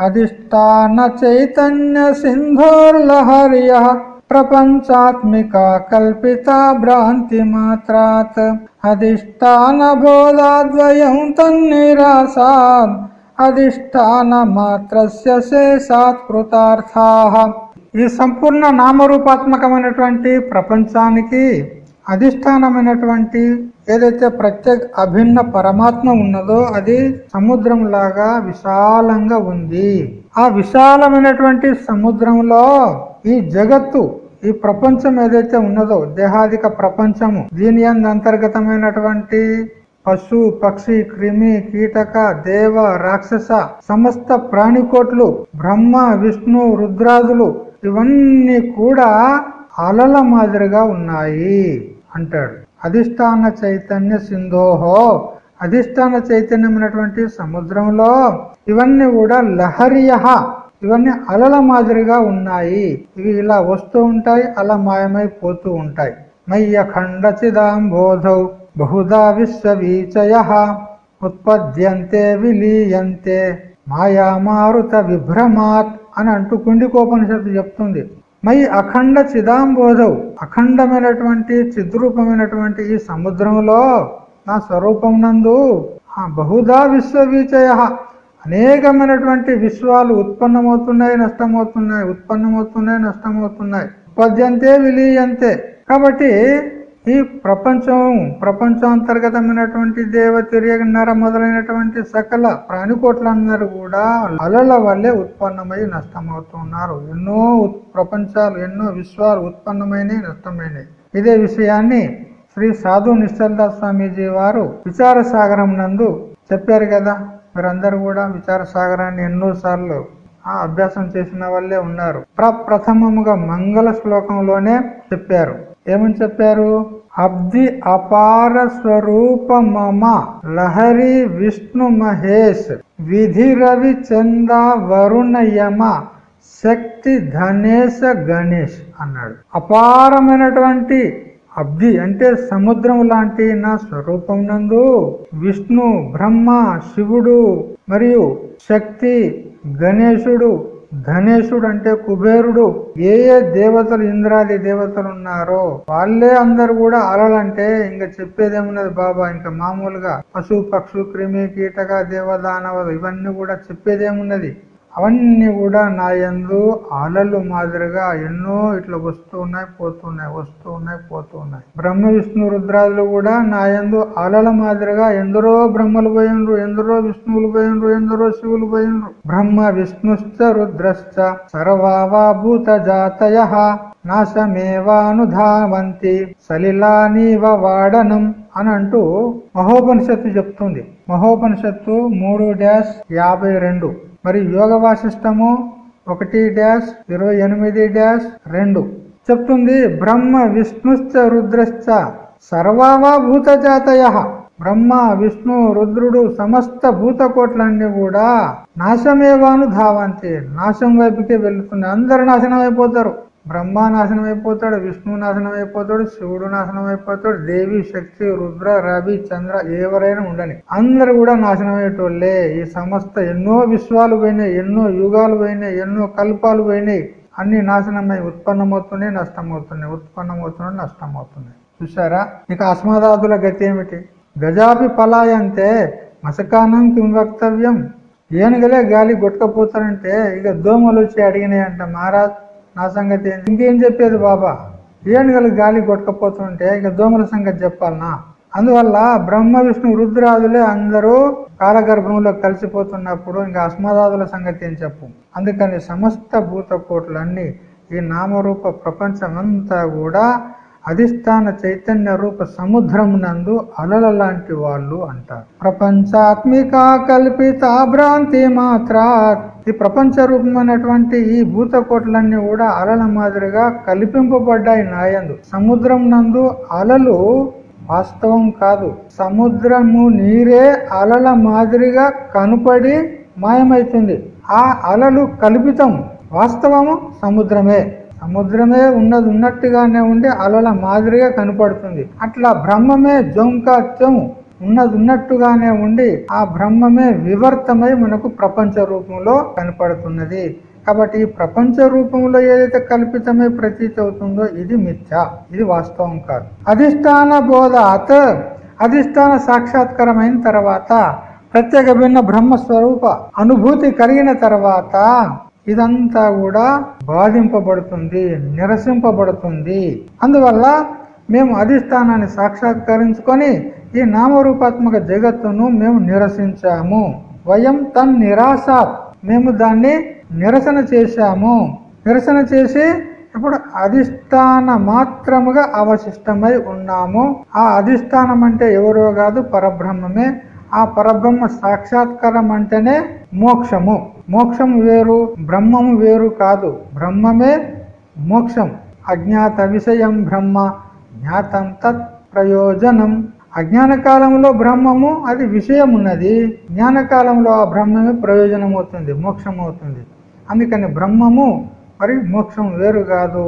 అధిష్టాన చైతన్య సింధోర్లహర్య ప్రపంచాత్మిక కల్పిత భ్రాంతి మాత్రాత్ అధిష్టాన బోధాద్వయం తన్నిరాసాద్ అధిష్టాన మాత్రస్య శేషాత్ కృతార్థా ఈ సంపూర్ణ నామరూపాత్మకమైనటువంటి ప్రపంచానికి అధిష్టానమైనటువంటి ఏదైతే ప్రత్యేక అభిన్న పరమాత్మ ఉన్నదో అది సముద్రం లాగా విశాలంగా ఉంది. ఆ విశాలమైనటువంటి సముద్రంలో ఈ జగత్తు ఈ ప్రపంచం ఏదైతే ఉన్నదో దేహాదిక ప్రపంచము దీని అందు అంతర్గతమైనటువంటి పశు పక్షి క్రిమి కీటక దేవ రాక్షస సమస్త ప్రాణికోట్లు బ్రహ్మ విష్ణు రుద్రాదులు ఇవన్నీ కూడా అలల మాదిరిగా ఉన్నాయి అంటాడు. అధిష్టాన చైతన్య సింధోహో అధిష్టాన చైతన్యమైనటువంటి సముద్రంలో ఇవన్నీ కూడా లహరియ ఇవన్నీ అలల మాదిరిగా ఉన్నాయి. ఇవి ఇలా వస్తూ ఉంటాయి అలా మాయమైపోతూ ఉంటాయి. మయ్య ఖండ చిదాంబోధౌ బహుదా విశ్వవీచయ ఉత్పద్యంతే విలీయంతే మాయామారుత విభ్రమాత్ అని అంటూ కుండికోపనిషత్తు చెప్తుంది. మై అఖండ చిదాంబోధవు అఖండమైనటువంటి చిద్రూపమైనటువంటి ఈ సముద్రంలో నా స్వరూపం నందు బహుదా విశ్వవిచయ అనేకమైనటువంటి విశ్వాలు ఉత్పన్నమవుతున్నాయి నష్టమవుతున్నాయి ఉత్పన్నమవుతున్నాయి నష్టమవుతున్నాయి. ఉత్పద్యంతే విలీయంతే. కాబట్టి ఈ ప్రపంచం ప్రపంచాంతర్గతమైనటువంటి దేవ తిరిగి నర మొదలైనటువంటి సకల ప్రాణికోట్లందరూ కూడా అలల వల్లే ఉత్పన్నమై నష్టమవుతున్నారు. ఎన్నో ప్రపంచాలు ఎన్నో విశ్వాలు ఉత్పన్నమైనవి నష్టమైనవి ఇదే విషయాన్ని శ్రీ సాధు నిశ్చల్దాస్ స్వామీజీ వారు విచార సాగరం నందు చెప్పారు కదా. మీరందరూ కూడా విచార సాగరాన్ని ఎన్నోసార్లు ఆ అభ్యాసం చేసిన వాళ్ళే ఉన్నారు. ప్రప్రథమముగా మంగళ శ్లోకంలోనే చెప్పారు. ఏమని చెప్పారు? అబ్ది అపార స్వరూప మమ లహరి విష్ణు మహేష్. విధి రవి చంద వరుణ యమ శక్తి ధనేశ గణేష్ అన్నాడు. అపారమైనటువంటి అబ్ది అంటే సముద్రం లాంటి నా స్వరూపం నందు విష్ణు బ్రహ్మ శివుడు మరియు శక్తి గణేశుడు ధనేశుడు అంటే కుబేరుడు. ఏ ఏ దేవతలు ఇంద్రాది దేవతలు ఉన్నారో వాళ్ళే అందరు కూడా అలలంటే ఇంకా చెప్పేదేమున్నది బాబా? ఇంకా మామూలుగా పశు పక్షు క్రిమి కీటక దేవదానవ ఇవన్నీ కూడా చెప్పేదేమున్నది. అవన్నీ కూడా నా యందు అలలు మాదిరిగా ఎన్నో ఇట్లా వస్తూ ఉన్నాయి పోతున్నాయి వస్తూ ఉన్నాయి పోతూ ఉన్నాయి బ్రహ్మ విష్ణు రుద్రాదులు కూడా నా యందు అలల మాదిరిగా ఎందరో బ్రహ్మలు పోయినరు ఎందరో విష్ణువులు పోయినరు ఎందరో శివులు పోయినరు. బ్రహ్మ విష్ణుశ్చ రుద్రశ్చ సర్వాభూత జాతయ నాశమేవానుధావంతి సలిలానీవ వాడనం అని అంటూ మహోపనిషత్తు చెప్తుంది. మహోపనిషత్తు మూడు డాష్ యాభై రెండు. మరి యోగ వాసిష్టము ఒకటి డాష్ ఇరవై ఎనిమిది డాష్ రెండు. చెప్తుంది బ్రహ్మ విష్ణుశ్చ రుద్రశ్చ సర్వావా భూత జాతయ బ్రహ్మ విష్ణు రుద్రుడు సమస్త భూత కోట్లన్నీ కూడా నాశమేవాను ధావంతి నాశం వైపుకే వెళ్తున్నాయి అందరు నాశనం అయిపోతారు. బ్రహ్మ నాశనం అయిపోతాడు విష్ణు నాశనం అయిపోతాడు శివుడు నాశనం అయిపోతాడు దేవి శక్తి రుద్ర రవి చంద్ర ఎవరైనా ఉండని. అందరు కూడా నాశనం అయ్యేటోళ్ళే. ఈ సమస్త ఎన్నో విశ్వాలు పోయినాయి ఎన్నో యుగాలు పోయినాయి ఎన్నో కల్పాలు పోయినాయి. అన్ని నాశనమై ఉత్పన్నమవుతున్నాయి నష్టమవుతున్నాయి ఉత్పన్నమవుతున్నాయి నష్టమవుతున్నాయి. చూసారా ఇక అస్మదాదుల గతి ఏమిటి? గజాపి పలాయంతే మసకానం కిం వక్తవ్యం. ఏనుగలే గాలి కొట్టుకపోతారంటే ఇక దోమలు వచ్చి అడిగినాయంట మహారాజ్. నా సంగతి ఇంకేం చెప్పేది బాబా? ఏనుగలు గాలి కొట్టకపోతుంటే ఇక దోమల సంగతి చెప్పాలనా? అందువల్ల బ్రహ్మ విష్ణు రుద్రాదులే అందరూ కాలగర్భంలో కలిసిపోతున్నప్పుడు ఇంకా అస్మదాదుల సంగతి ఏం చెప్పు? అందుకని సమస్త భూత కోట్లన్నీ ఈ నామరూప ప్రపంచమంతా కూడా అధిష్టాన చైతన్య రూప సముద్రం నందు అలల లాంటి వాళ్ళు అంటారు. ప్రపంచాత్మిక కల్పిత భ్రాంతి మాత్రా ఈ ప్రపంచ రూపమైనటువంటి ఈ భూత కోట్లన్నీ కూడా అలల మాదిరిగా కల్పింపబడ్డాయి నాయందు. సముద్రం నందు అలలు వాస్తవం కాదు. సముద్రము నీరే అలల మాదిరిగా కనుపడి మాయమైతుంది. ఆ అలలు కల్పితం. వాస్తవము సముద్రమే. సముద్రమే ఉన్నది ఉన్నట్టుగానే ఉండి అలల మాదిరిగా కనపడుతుంది. అట్లా బ్రహ్మమే జోంకాత్యం ఉన్నది ఉన్నట్టుగానే ఉండి ఆ బ్రహ్మమే వివర్తమై మనకు ప్రపంచ రూపంలో కనపడుతున్నది. కాబట్టి ఈ ప్రపంచ రూపంలో ఏదైతే కల్పితమై ప్రతీతి అవుతుందో ఇది మిథ్య ఇది వాస్తవం కాదు. అధిష్టాన బోధాత్ అధిష్టాన సాక్షాత్కారమైన తర్వాత ప్రత్యేక భిన్న బ్రహ్మస్వరూప అనుభూతి కలిగిన తర్వాత ఇదంతా కూడా బాధింపబడుతుంది నిరసింపబడుతుంది. అందువల్ల మేము అధిష్టానాన్ని సాక్షాత్కరించుకొని ఈ నామరూపాత్మక జగత్తును మేము నిరసించాము. వయం తన్ నిరాశాత్. మేము దాన్ని నిరసన చేశాము. నిరసన చేసి ఇప్పుడు అధిష్టాన మాత్రముగా అవశిష్టమై ఉన్నాము. ఆ అధిష్టానం అంటే ఎవరో కాదు పరబ్రహ్మమే. ఆ పరబ్రహ్మ సాక్షాత్కారం అంటేనే మోక్షము. మోక్షం వేరు బ్రహ్మము వేరు కాదు. బ్రహ్మమే మోక్షం. అజ్ఞాత విషయం బ్రహ్మ జ్ఞాతం తత్ ప్రయోజనం. అజ్ఞాన కాలంలో బ్రహ్మము అది విషయం ఉన్నది జ్ఞానకాలంలో ఆ బ్రహ్మమే ప్రయోజనం అవుతుంది మోక్షం అవుతుంది అందుకని బ్రహ్మము మరి మోక్షం వేరు కాదు.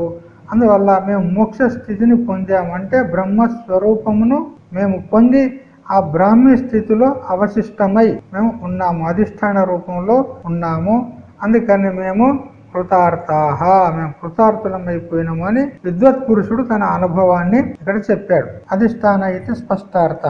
అందువల్ల మేము మోక్ష స్థితిని పొందామంటే బ్రహ్మ స్వరూపమును మేము పొంది ఆ బ్రాహ్మీ స్థితిలో అవశిష్టమై మేము ఉన్నాము అధిష్టాన రూపంలో ఉన్నాము. అందుకని మేము కృతార్థాహ మేము కృతార్థులమైపోయినాము అని విద్వత్ పురుషుడు తన అనుభవాన్ని ఇక్కడ చెప్పాడు. అధిష్టాన అయితే స్పష్టార్థ.